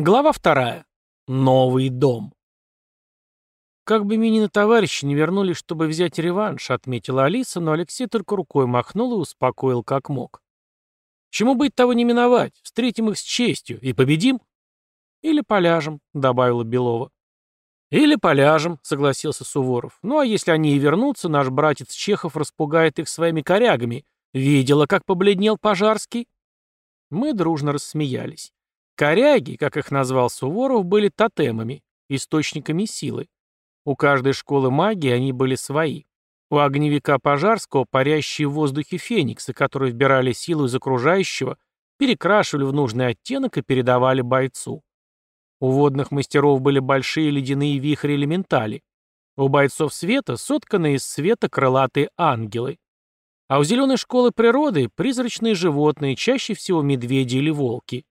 Глава вторая. Новый дом. «Как бы Минины товарищи не вернулись, чтобы взять реванш», — отметила Алиса, но Алексей только рукой махнул и успокоил как мог. «Чему быть, того не миновать. Встретим их с честью и победим». «Или поляжем», — добавила Белова. «Или поляжем», — согласился Суворов. «Ну а если они и вернутся, наш братец Чехов распугает их своими корягами. Видела, как побледнел Пожарский?» Мы дружно рассмеялись. Коряги, как их назвал Суворов, были тотемами, источниками силы. У каждой школы магии они были свои. У огневика Пожарского парящие в воздухе фениксы, которые вбирали силу из окружающего, перекрашивали в нужный оттенок и передавали бойцу. У водных мастеров были большие ледяные вихри элементали. У бойцов света сотканные из света крылатые ангелы. А у зеленой школы природы призрачные животные, чаще всего медведи или волки.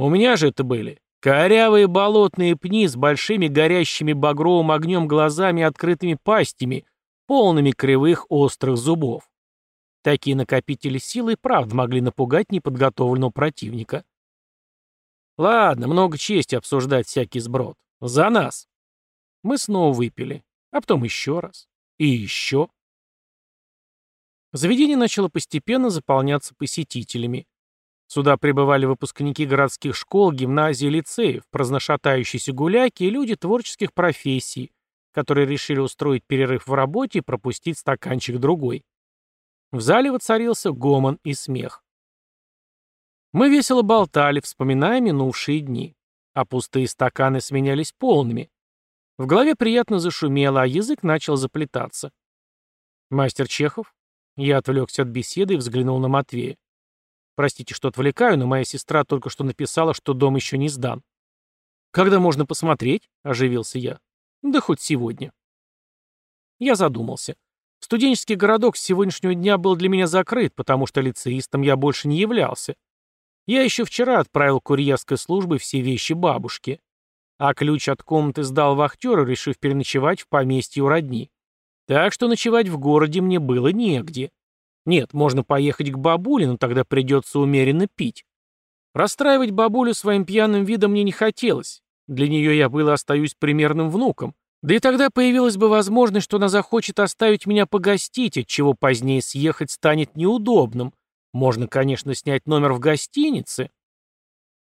У меня же это были корявые болотные пни с большими горящими багровым огнем глазами и открытыми пастями, полными кривых острых зубов. Такие накопители силы и правда могли напугать неподготовленного противника. Ладно, много чести обсуждать всякий сброд. За нас. Мы снова выпили, а потом еще раз. И еще. Заведение начало постепенно заполняться посетителями. Сюда прибывали выпускники городских школ, гимназий лицеев, праздношатающиеся гуляки и люди творческих профессий, которые решили устроить перерыв в работе и пропустить стаканчик другой. В зале воцарился гомон и смех. Мы весело болтали, вспоминая минувшие дни, а пустые стаканы сменялись полными. В голове приятно зашумело, а язык начал заплетаться. «Мастер Чехов?» Я отвлекся от беседы и взглянул на Матвея. Простите, что отвлекаю, но моя сестра только что написала, что дом еще не сдан. «Когда можно посмотреть?» – оживился я. «Да хоть сегодня». Я задумался. Студенческий городок с сегодняшнего дня был для меня закрыт, потому что лицеистом я больше не являлся. Я еще вчера отправил курьерской службы все вещи бабушке. А ключ от комнаты сдал вахтеру, решив переночевать в поместье у родни. Так что ночевать в городе мне было негде. Нет, можно поехать к бабуле, но тогда придется умеренно пить. Расстраивать бабулю своим пьяным видом мне не хотелось. Для нее я был и остаюсь примерным внуком. Да и тогда появилась бы возможность, что она захочет оставить меня погостить, чего позднее съехать станет неудобным. Можно, конечно, снять номер в гостинице.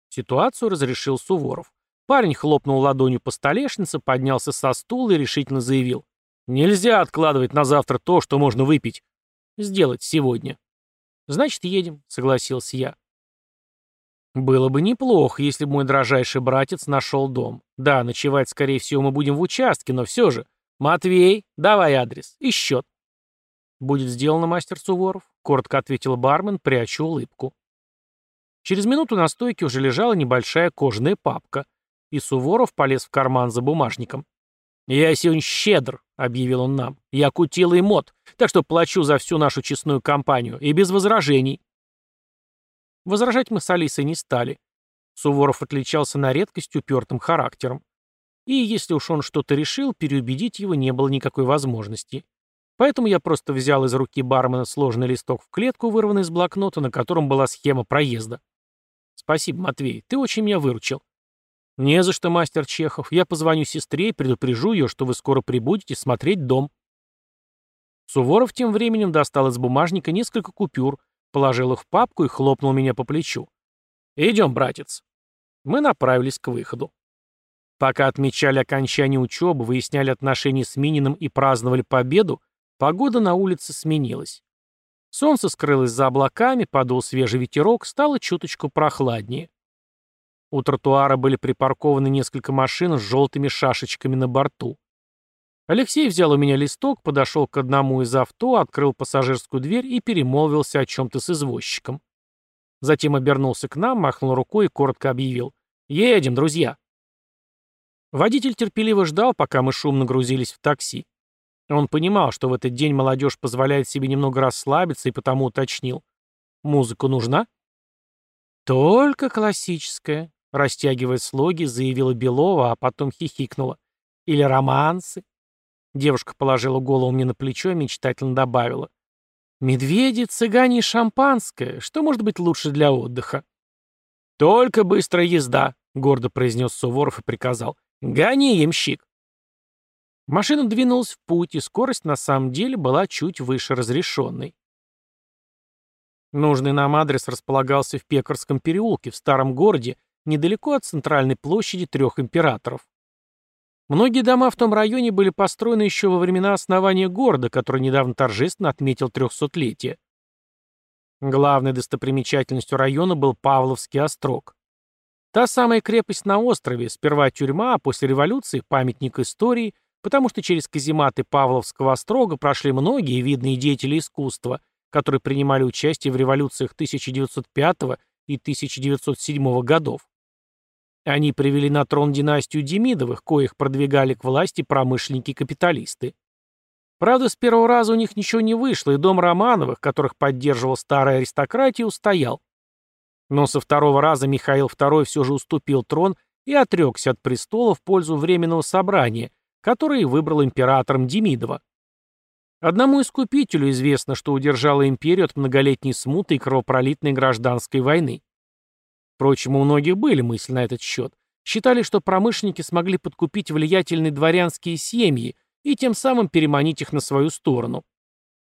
Ситуацию разрешил Суворов. Парень хлопнул ладонью по столешнице, поднялся со стула и решительно заявил. «Нельзя откладывать на завтра то, что можно выпить сделать сегодня. Значит, едем, согласился я. Было бы неплохо, если бы мой дрожайший братец нашел дом. Да, ночевать, скорее всего, мы будем в участке, но все же. Матвей, давай адрес и счет. Будет сделано, мастер Суворов, коротко ответил бармен, пряча улыбку. Через минуту на стойке уже лежала небольшая кожаная папка, и Суворов полез в карман за бумажником. «Я сегодня щедр», — объявил он нам. «Я кутил и мод, так что плачу за всю нашу честную компанию, и без возражений». Возражать мы с Алисой не стали. Суворов отличался на редкость упертым характером. И если уж он что-то решил, переубедить его не было никакой возможности. Поэтому я просто взял из руки бармена сложный листок в клетку, вырванный из блокнота, на котором была схема проезда. «Спасибо, Матвей, ты очень меня выручил». «Не за что, мастер Чехов. Я позвоню сестре и предупрежу ее, что вы скоро прибудете смотреть дом». Суворов тем временем достал из бумажника несколько купюр, положил их в папку и хлопнул меня по плечу. «Идем, братец». Мы направились к выходу. Пока отмечали окончание учебы, выясняли отношения с Мининым и праздновали победу, погода на улице сменилась. Солнце скрылось за облаками, подул свежий ветерок, стало чуточку прохладнее. У тротуара были припаркованы несколько машин с желтыми шашечками на борту. Алексей взял у меня листок, подошел к одному из авто, открыл пассажирскую дверь и перемолвился о чем-то с извозчиком. Затем обернулся к нам, махнул рукой и коротко объявил. «Едем, друзья!» Водитель терпеливо ждал, пока мы шумно грузились в такси. Он понимал, что в этот день молодежь позволяет себе немного расслабиться и потому уточнил. «Музыка нужна?» «Только классическая», Растягивая слоги, заявила Белова, а потом хихикнула. Или романсы. Девушка положила голову мне на плечо и мечтательно добавила. «Медведи, цыгане и шампанское. Что может быть лучше для отдыха?» «Только быстрая езда», — гордо произнес Суворов и приказал. «Гони, ямщик!» Машина двинулась в путь, и скорость на самом деле была чуть выше разрешенной. Нужный нам адрес располагался в Пекарском переулке, в старом городе, недалеко от центральной площади трех императоров. Многие дома в том районе были построены еще во времена основания города, который недавно торжественно отметил трехсотлетие. Главной достопримечательностью района был Павловский острог. Та самая крепость на острове, сперва тюрьма, а после революции памятник истории, потому что через казематы Павловского острога прошли многие видные деятели искусства, которые принимали участие в революциях 1905 и 1907 годов. Они привели на трон династию Демидовых, коих продвигали к власти промышленники-капиталисты. Правда, с первого раза у них ничего не вышло, и дом Романовых, которых поддерживал старая аристократия, устоял. Но со второго раза Михаил II все же уступил трон и отрекся от престола в пользу Временного собрания, которое выбрал императором Демидова. Одному искупителю известно, что удержало империю от многолетней смуты и кровопролитной гражданской войны. Впрочем, у многих были мысли на этот счет. Считали, что промышленники смогли подкупить влиятельные дворянские семьи и тем самым переманить их на свою сторону.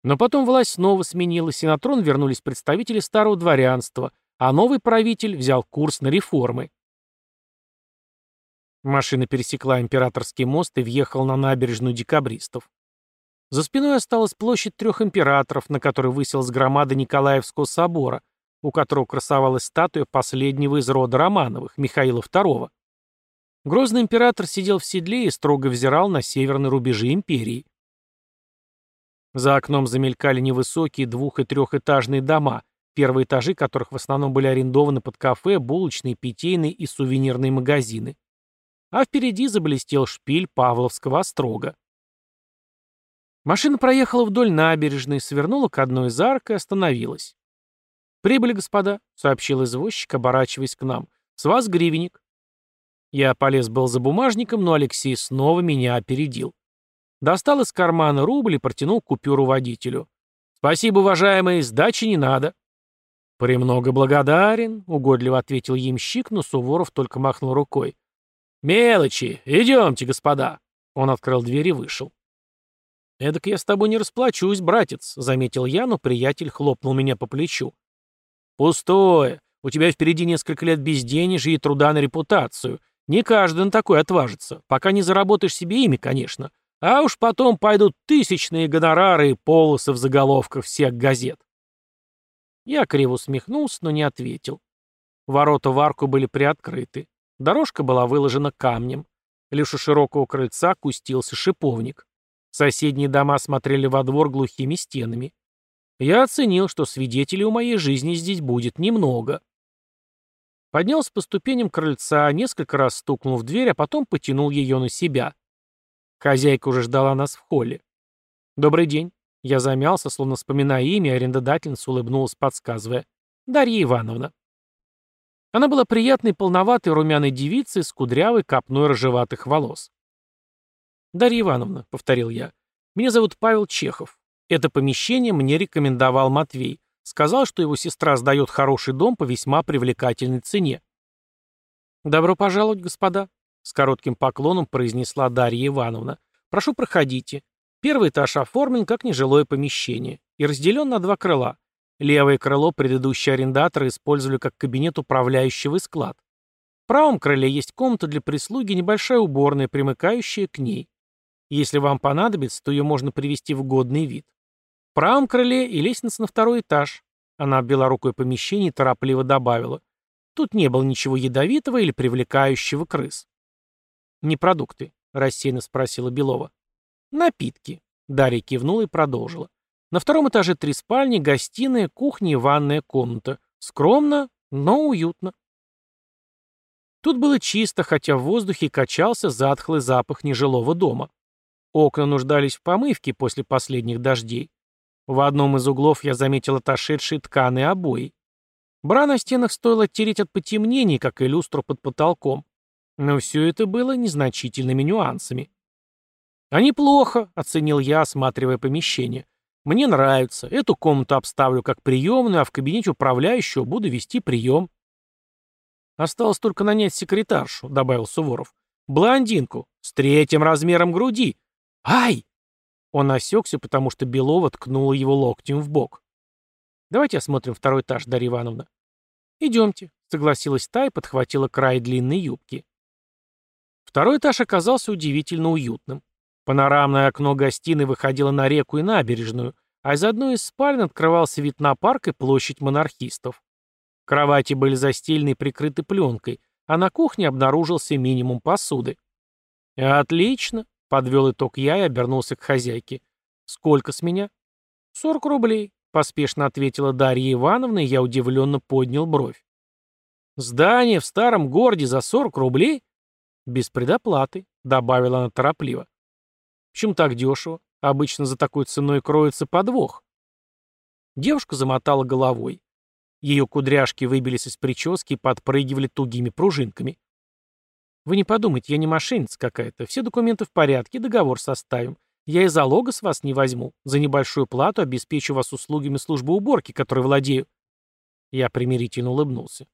Но потом власть снова сменилась, и на трон вернулись представители старого дворянства, а новый правитель взял курс на реформы. Машина пересекла Императорский мост и въехала на набережную декабристов. За спиной осталась площадь трех императоров, на которой высилась громада Николаевского собора, у которого красовалась статуя последнего из рода Романовых, Михаила II. Грозный император сидел в седле и строго взирал на северные рубежи империи. За окном замелькали невысокие двух- и трехэтажные дома, первые этажи которых в основном были арендованы под кафе, булочные, питейные и сувенирные магазины. А впереди заблестел шпиль Павловского острога. Машина проехала вдоль набережной, свернула к одной из арк и остановилась. «Прибыли, господа», — сообщил извозчик, оборачиваясь к нам. «С вас гривенник». Я полез был за бумажником, но Алексей снова меня опередил. Достал из кармана рубль и протянул купюру водителю. «Спасибо, уважаемый, сдачи не надо». «Премного благодарен», — угодливо ответил ямщик, но Суворов только махнул рукой. «Мелочи! Идемте, господа!» Он открыл дверь и вышел. «Эдак я с тобой не расплачусь, братец», — заметил я, но приятель хлопнул меня по плечу. «Пустое. У тебя впереди несколько лет безденежья и труда на репутацию. Не каждый на такой отважится, пока не заработаешь себе имя, конечно. А уж потом пойдут тысячные гонорары и полосы в заголовках всех газет». Я криво усмехнулся, но не ответил. Ворота в арку были приоткрыты. Дорожка была выложена камнем. Лишь у широкого крыльца кустился шиповник. Соседние дома смотрели во двор глухими стенами. Я оценил, что свидетелей у моей жизни здесь будет немного. Поднялся по ступеням крыльца, несколько раз стукнул в дверь, а потом потянул ее на себя. Хозяйка уже ждала нас в холле. «Добрый день». Я замялся, словно вспоминая имя, арендодательница улыбнулась, подсказывая. «Дарья Ивановна». Она была приятной, полноватой, румяной девицей с кудрявой копной рыжеватых волос. «Дарья Ивановна», — повторил я, — «меня зовут Павел Чехов. Это помещение мне рекомендовал Матвей. Сказал, что его сестра сдает хороший дом по весьма привлекательной цене». «Добро пожаловать, господа», — с коротким поклоном произнесла Дарья Ивановна. «Прошу, проходите. Первый этаж оформлен как нежилое помещение и разделен на два крыла. Левое крыло предыдущие арендаторы использовали как кабинет управляющего и склад. В правом крыле есть комната для прислуги небольшая уборная, примыкающая к ней. Если вам понадобится, то ее можно привести в годный вид. В правом крыле и лестница на второй этаж. Она обвела рукой помещение и торопливо добавила. Тут не было ничего ядовитого или привлекающего крыс. «Не продукты?» — рассеянно спросила Белова. «Напитки», — Дарья кивнула и продолжила. «На втором этаже три спальни, гостиная, кухня и ванная комната. Скромно, но уютно». Тут было чисто, хотя в воздухе качался затхлый запах нежилого дома. Окна нуждались в помывке после последних дождей. В одном из углов я заметил отошедшие тканые обои. Бра на стенах стоило тереть от потемнений, как и люстру под потолком. Но все это было незначительными нюансами. «А неплохо», — оценил я, осматривая помещение. «Мне нравится. Эту комнату обставлю как приемную, а в кабинете управляющего буду вести прием». Осталось только нанять секретаршу», — добавил Суворов. «Блондинку, с третьим размером груди». «Ай!» Он осекся, потому что Белова ткнула его локтем в бок. «Давайте осмотрим второй этаж, Дарья Ивановна». «Идемте», — согласилась та и подхватила край длинной юбки. Второй этаж оказался удивительно уютным. Панорамное окно гостиной выходило на реку и набережную, а из одной из спален открывался вид на парк и площадь монархистов. Кровати были застелены и прикрыты пленкой, а на кухне обнаружился минимум посуды. «Отлично», — подвел итог я и обернулся к хозяйке. «Сколько с меня?» «Сорок рублей», — поспешно ответила Дарья Ивановна, и я удивленно поднял бровь. «Здание в старом городе за сорок рублей?» «Без предоплаты», — добавила она торопливо. «Почему так дешево? Обычно за такой ценой кроется подвох». Девушка замотала головой. Ее кудряшки выбились из прически и подпрыгивали тугими пружинками. «Вы не подумайте, я не мошенница какая-то. Все документы в порядке, договор составим. Я и залога с вас не возьму. За небольшую плату обеспечу вас услугами службы уборки, которой владею». Я примирительно улыбнулся.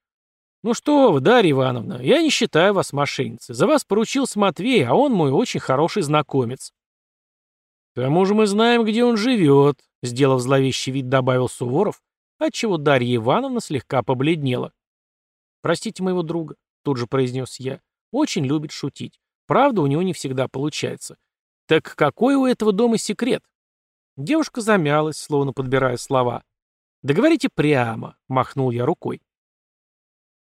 «Ну что вы, Дарья Ивановна, я не считаю вас мошенницей. За вас поручился Матвей, а он мой очень хороший знакомец». «К тому же мы знаем, где он живет», — сделав зловещий вид, добавил Суворов, отчего Дарья Ивановна слегка побледнела. «Простите моего друга», — тут же произнес я. «Очень любит шутить. Правда, у него не всегда получается. Так какой у этого дома секрет?» Девушка замялась, словно подбирая слова. «Да говорите прямо», — махнул я рукой.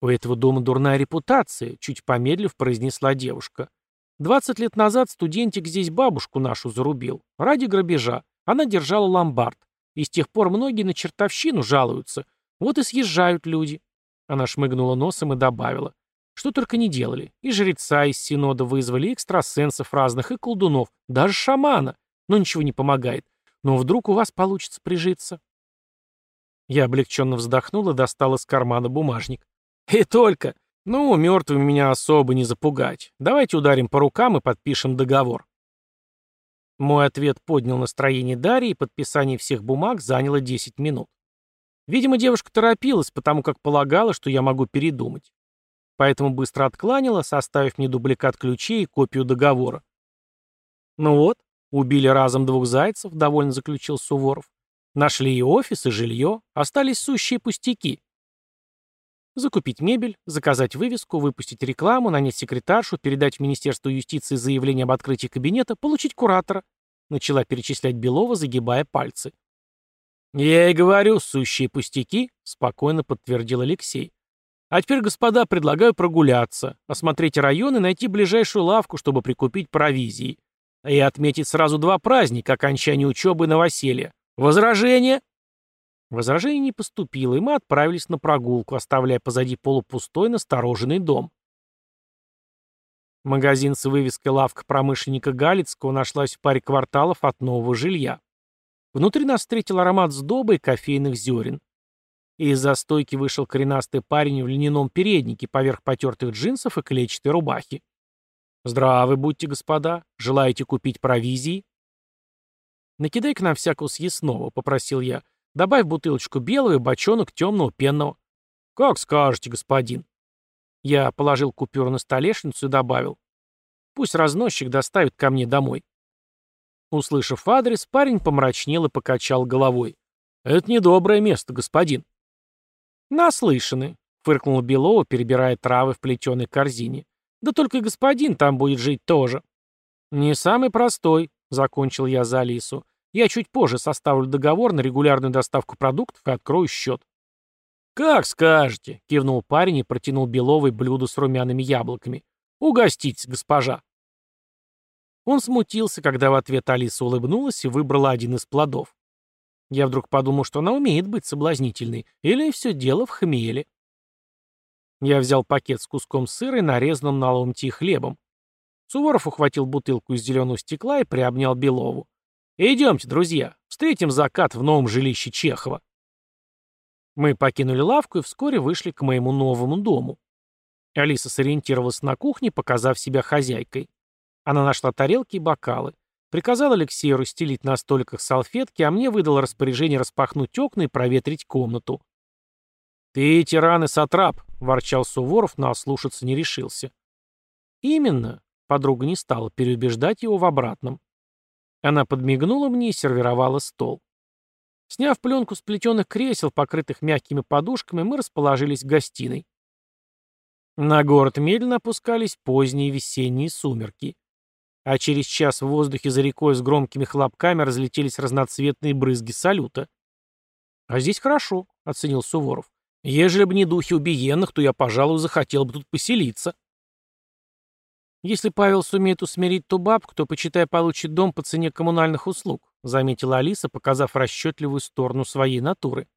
«У этого дома дурная репутация», — чуть помедлив произнесла девушка. «Двадцать лет назад студентик здесь бабушку нашу зарубил. Ради грабежа. Она держала ломбард. И с тех пор многие на чертовщину жалуются. Вот и съезжают люди. Она шмыгнула носом и добавила. Что только не делали. И жреца из синода вызвали, и экстрасенсов разных, и колдунов, даже шамана. Но ничего не помогает. Но вдруг у вас получится прижиться. Я облегченно вздохнул и достал из кармана бумажник. И только. Ну, мертвым меня особо не запугать. Давайте ударим по рукам и подпишем договор. Мой ответ поднял настроение Дарьи, и подписание всех бумаг заняло 10 минут. Видимо, девушка торопилась, потому как полагала, что я могу передумать. Поэтому быстро откланила, составив мне дубликат ключей и копию договора. «Ну вот, убили разом двух зайцев», — довольно заключил Суворов. «Нашли и офис, и жилье, остались сущие пустяки». Закупить мебель, заказать вывеску, выпустить рекламу, нанять секретаршу, передать в Министерство юстиции заявление об открытии кабинета, получить куратора. Начала перечислять Белова, загибая пальцы. «Я и говорю, сущие пустяки», — спокойно подтвердил Алексей. «А теперь, господа, предлагаю прогуляться, осмотреть район и найти ближайшую лавку, чтобы прикупить провизии. И отметить сразу два праздника, окончание учебы и новоселья. Возражения?» Возражений не поступило, и мы отправились на прогулку, оставляя позади полупустой настороженный дом. Магазин с вывеской «Лавка промышленника Галицкого» нашлась в паре кварталов от нового жилья. Внутри нас встретил аромат сдобы и кофейных зерен. Из-за стойки вышел коренастый парень в льняном переднике поверх потертых джинсов и клетчатой рубахи. «Здравы будьте, господа. Желаете купить провизии?» «Накидай к нам всякого съестного», — попросил я. Добавь бутылочку белого и бочонок темного пенного. Как скажете, господин. Я положил купюру на столешницу и добавил. Пусть разносчик доставит ко мне домой. Услышав адрес, парень помрачнел и покачал головой. «Это недоброе место, господин». «Наслышаны», — фыркнул Белова, перебирая травы в плетеной корзине. «Да только господин там будет жить тоже». «Не самый простой», — закончил я за Алису. Я чуть позже составлю договор на регулярную доставку продуктов и открою счет. «Как скажете», — кивнул парень и протянул Беловой блюдо с румяными яблоками. «Угоститесь, госпожа». Он смутился, когда в ответ Алиса улыбнулась и выбрала один из плодов. Я вдруг подумал, что она умеет быть соблазнительной, или все дело в хмеле. Я взял пакет с куском сыра и нарезанным на ломти хлебом. Суворов ухватил бутылку из зеленого стекла и приобнял Белову. «Идемте, друзья, встретим закат в новом жилище Чехова». Мы покинули лавку и вскоре вышли к моему новому дому. Алиса сориентировалась на кухне, показав себя хозяйкой. Она нашла тарелки и бокалы. Приказал Алексею расстелить на столиках салфетки, а мне выдал распоряжение распахнуть окна и проветрить комнату. «Ты тиран и сатрап», — ворчал Суворов, но ослушаться не решился. «Именно», — подруга не стала переубеждать его в обратном. Она подмигнула мне и сервировала стол. Сняв пленку с плетеных кресел, покрытых мягкими подушками, мы расположились в гостиной. На город медленно опускались поздние весенние сумерки. А через час в воздухе за рекой с громкими хлопками разлетелись разноцветные брызги салюта. «А здесь хорошо», — оценил Суворов. «Ежели бы не духи убиенных, то я, пожалуй, захотел бы тут поселиться». «Если Павел сумеет усмирить ту бабку, то, почитай, получит дом по цене коммунальных услуг», заметила Алиса, показав расчетливую сторону своей натуры.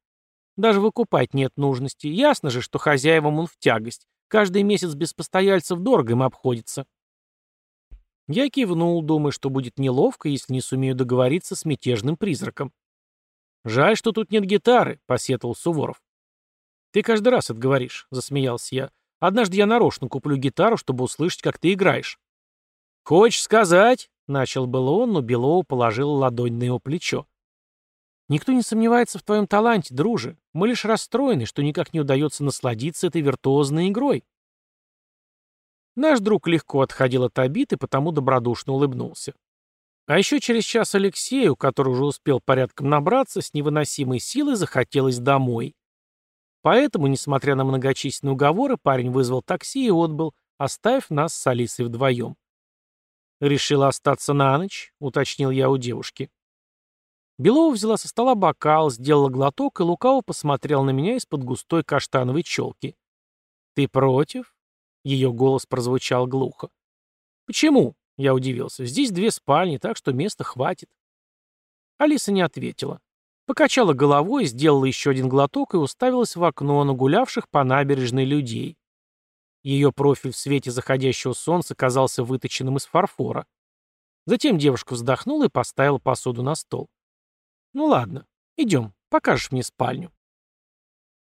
«Даже выкупать нет нужности. Ясно же, что хозяевам он в тягость. Каждый месяц без постояльцев дорого им обходится». Я кивнул, думая, что будет неловко, если не сумею договориться с мятежным призраком. «Жаль, что тут нет гитары», — посетовал Суворов. «Ты каждый раз это говоришь», — засмеялся я. «Однажды я нарочно куплю гитару, чтобы услышать, как ты играешь». «Хочешь сказать?» — начал было он, но Белова положил ладонь на его плечо. «Никто не сомневается в твоем таланте, друже. Мы лишь расстроены, что никак не удается насладиться этой виртуозной игрой». Наш друг легко отходил от обид и потому добродушно улыбнулся. А еще через час Алексею, который уже успел порядком набраться, с невыносимой силой захотелось домой. Поэтому, несмотря на многочисленные уговоры, парень вызвал такси и отбыл, оставив нас с Алисой вдвоем. «Решила остаться на ночь?» — уточнил я у девушки. Белова взяла со стола бокал, сделала глоток и лукаво посмотрел на меня из-под густой каштановой челки. «Ты против?» Ее голос прозвучал глухо. «Почему?» — я удивился. «Здесь две спальни, так что места хватит». Алиса не ответила. Покачала головой, сделала еще один глоток и уставилась в окно на гулявших по набережной людей. Ее профиль в свете заходящего солнца казался выточенным из фарфора. Затем девушка вздохнула и поставила посуду на стол. «Ну ладно, идем, покажешь мне спальню».